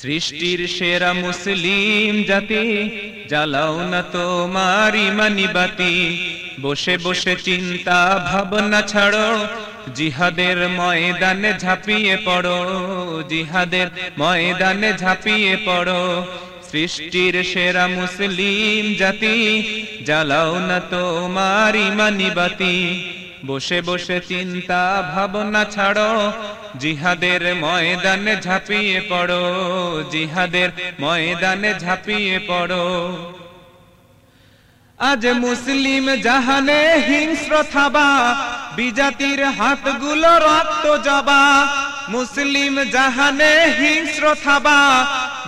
সৃষ্টির সেরা মুসলিম জাতি, জ্বালাও না তোমার ইমানি বাতি। বসে বসে চিন্তা ভাবনা ছাড়ো, জিহাদের ময়দানে ঝাঁপিয়ে পড়ো, জিহাদের ময়দানে ঝাঁপিয়ে পড়ো। সৃষ্টির সেরা মুসলিম জাতি, জ্বালাও না তোমার ইমানি বাতি। বসে বসে চিন্তা ভাবনা ছাড়ো জিহাদের ময়দানে ঝাঁপিয়ে পড়ো, জিহাদের ময়দানে ঝাঁপিয়ে পড়ো। আজ মুসলিম জাহানে হিংস্র থাবা, বিজাতির হাতগুলো রক্ত জবা। মুসলিম জাহানে হিংস্র থাবা,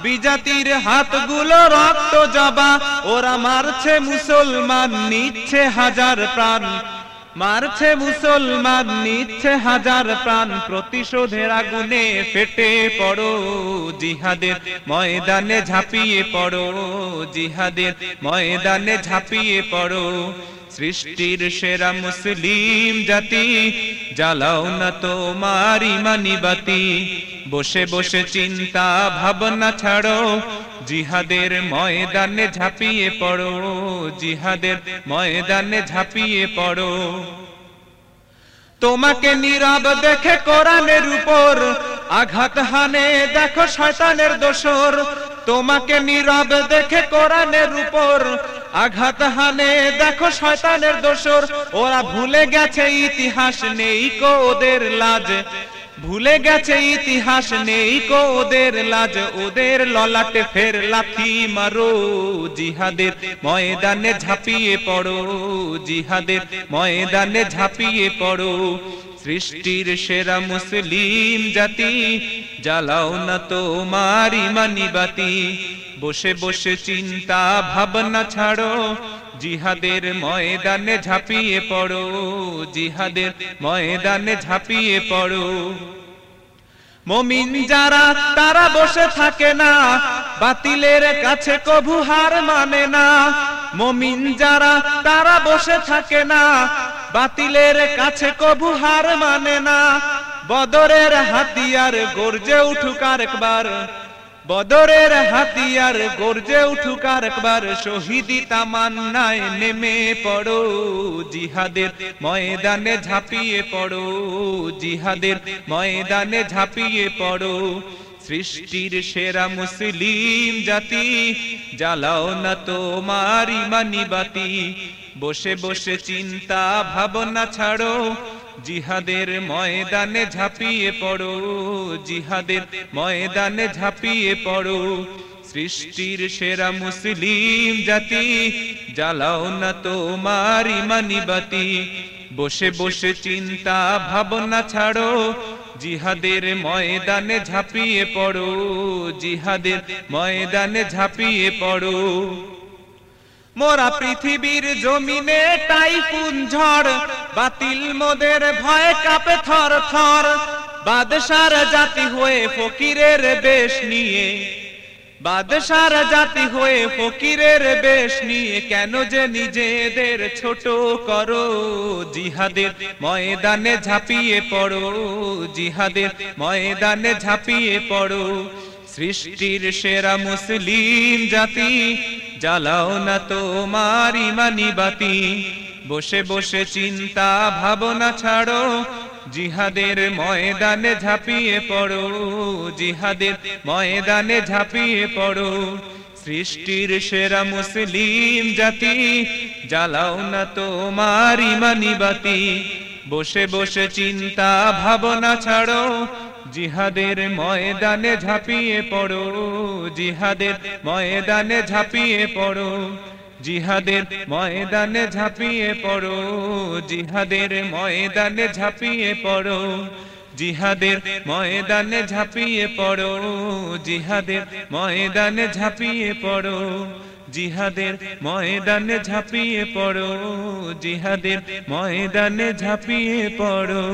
বিজাতির হাতগুলো রক্ত জবা। ওরা মারছে মুসলমান, নিচ্ছে হাজার প্রাণ। মারছে মুসলমান, নিচ্ছে হাজার প্রাণ, প্রতিশোধের আগুনে ফেটে পড়ো জিহাদের, ময়দানে ঝাঁপিয়ে পড়ো জিহাদের, ময়দানে ঝাঁপিয়ে পড়ো সৃষ্টির সেরা মুসলিম জাতি, জ্বালাও না তোমার ইমানি বাতি, বসে বসে চিন্তা ভাবনা ছাড়ো জিহাদের ময়দানে ঝাঁপিয়ে পড়ো, জিহাদের ময়দানে ঝাঁপিয়ে পড়ো। তোমাকে নীরব দেখে কোরআনের উপর আঘাত হানে, দেখো শয়তানের দোষর। তোমাকে নীরব দেখে কোরআনের উপর আঘাত হানে, দেখো শয়তানের দোসর ওরা ভুলে গেছে, ইতিহাস নেই কো ওদের লাজ। ভুলে গেছে ইতিহাস নেই কো ওদের লাজ, ওদের ললাটে ফের লাথি মারো। জিহাদের ময়দানে ঝাঁপিয়ে পড়ো, জিহাদের ময়দানে ঝাঁপিয়ে পড়ো। সৃষ্টির সেরা মুসলিম জাতি, জ্বালাও না তোমার ইমানি বাতি। বসে বসে চিন্তা ভাবনা ছাড়ো জিহাদের ময়দানে ঝাঁপিয়ে পড়ো, জিহাদের ময়দানে ঝাঁপিয়ে পড়ো। মমিন যারা, তারা বসে থাকে না, বাতিলের কাছে কভু হার মানে না। মমিন যারা, তারা বসে থাকে না, বাতিলের কাছে কভু হার মানে না। বদরের হাতিয়ার গর্জে উঠুক আর একবার বদরের হাতিয়ার গর্জে উঠুক আর একবার শহীদি তামান্নায় নেমে পড়ো জিহাদের ময়দানে ঝাঁপিয়ে পড়ো জিহাদের ময়দানে ঝাঁপিয়ে পড়ো। সৃষ্টির সেরা মুসলিম জাতি, জ্বালাও না তোমার ইমানি বাতি। বসে বসে চিন্তা ভাবনা ছাড়ো জিহাদের ময়দানে ঝাঁপিয়ে পড়ো, জিহাদের ময়দানে ঝাঁপিয়ে পড়ো। সৃষ্টির সেরা মুসলিম জাতি, জ্বালাও না তোমার ইমানি বাতি। বসে বসে চিন্তা ভাবনা ছাড়ো, জিহাদের ময়দানে ঝাঁপিয়ে পড়ো, জিহাদের ময়দানে ঝাঁপিয়ে পড়ো। মোরা পৃথিবীর জমিনে টাইফুন ঝড় বাতিল মোদের ভয় কাপে থর থর। বাদশার জাতি হয়ে ফকিরের বেশ নিয়ে। বাদশার জাতি হয়ে ফকিরের বেশ নিয়ে কেন যে নিজেদের ছোট করো? জিহাদের ময়দানে ঝাঁপিয়ে পড়ো। জিহাদের ময়দানে ঝাঁপিয়ে পড়ো। সৃষ্টির সেরা মুসলিম জাতি, জ্বালাও না তোমার ইমানি বাতি। বসে বসে চিন্তা ভাবনা ছাড়ো। জিহাদের ময়দানে ঝাঁপিয়ে পড়ো। জিহাদের ময়দানে ঝাঁপিয়ে পড়ো। সৃষ্টির সেরা মুসলিম জাতি, জ্বালাও না তোমার ইমানি বাতি। বসে বসে চিন্তা ভাবনা ছাড়ো। জিহাদের ময়দানে ঝাঁপিয়ে পড়ো। জিহাদের ময়দানে ঝাঁপিয়ে পড়ো। জিহাদের ময়দানে ঝাঁপিয়ে পড়ো, জিহাদের ময়দানে ঝাঁপিয়ে পড়ো, জিহাদের ময়দানে ঝাঁপিয়ে পড়ো, জিহাদের ময়দানে ঝাঁপিয়ে পড়ো, জিহাদের ময়দানে ঝাঁপিয়ে পড়ো, জিহাদের ময়দানে ঝাঁপিয়ে পড়ো।